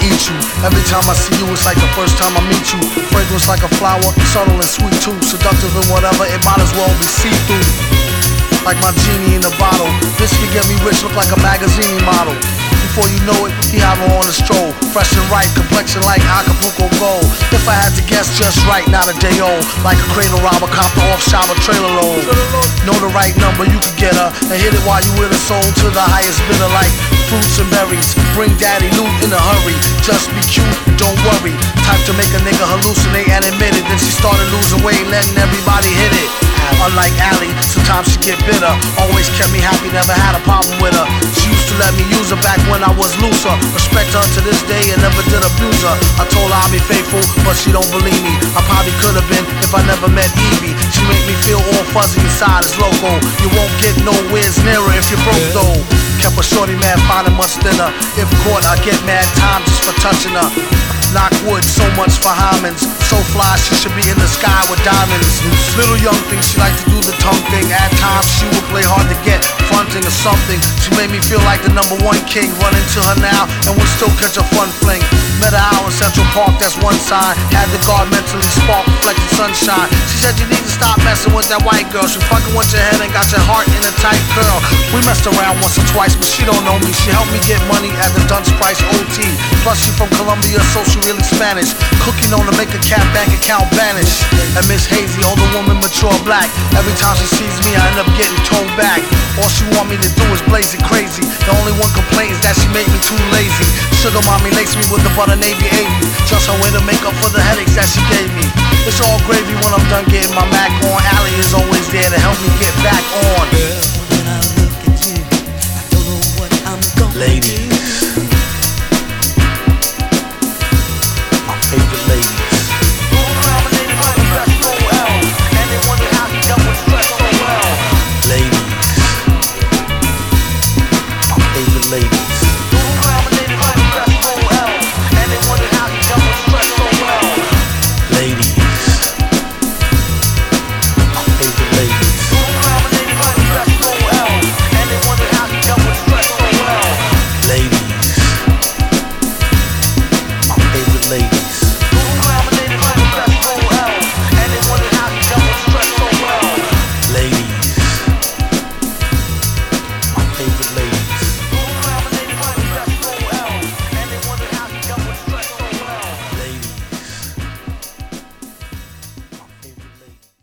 eat you. Every time I see you, it's like the first time I meet you. Fragrance like a flower, subtle and sweet too. Seductive and whatever, it might as well be see through. Like my genie in a bottle. This can get me rich, look like a magazine model. Before you know it, he have her on a stroll. Fresh and right, complexion like Acapulco gold. If I had to guess, just right, not a day old. Like a cradle robber, copter off shower trailer load. Know the right number, you can get her. And hit it while you with a soul to the highest bidder like berries. Bring daddy loot in a hurry. Just be cute, don't worry. Type to make a nigga hallucinate and admit it. Then she started losing weight, letting everybody hit it. Unlike Allie, sometimes she get bitter. Always kept me happy, never had a problem with her. She used to let me use her back when I was looser. Respect her to this day and never did abuse her. I told her I'd be faithful, but she don't believe me. I probably could have been if I never met Evie. She make me feel all fuzzy inside, it's loco. You won't get nowhere near her if you're broke though. Kept a shorty mad, finding much thinner. If caught, I get mad time just for touching her. Knock wood, so much for hymens. So fly, she should be in the sky with diamonds. Little young thing, she like to do the tongue thing. At times, she would play hard to get, fronting or something. She made me feel like the number one king. Run into her now, and would still catch a fun fling. Met her out in Central Park, that's one sign. Had the guard mentally spark, reflecting sunshine. She said, You need to stop messing with that white girl. She fucking with your head and got your heart in a tight curl. We messed around once or twice, but she don't know me. She helped me get money at the Dunce Price OT. Plus, she from Colombia, so she really Spanish. Cooking on to make a cat bank account vanish. And Miss Hazy, older woman, mature black. Every time she sees me, I end up getting toned back. All she want me to do is blaze it crazy. The only one complaint is that she made me too lazy. Sugar mommy laced me with the butter navy 80. Just a way to make up for the headaches that she gave me. It's all gravy when I'm done getting my Mac on. Allie is always there to help me get back on. Girl, when I look at you, I don't know what I'm gonna Lady. do.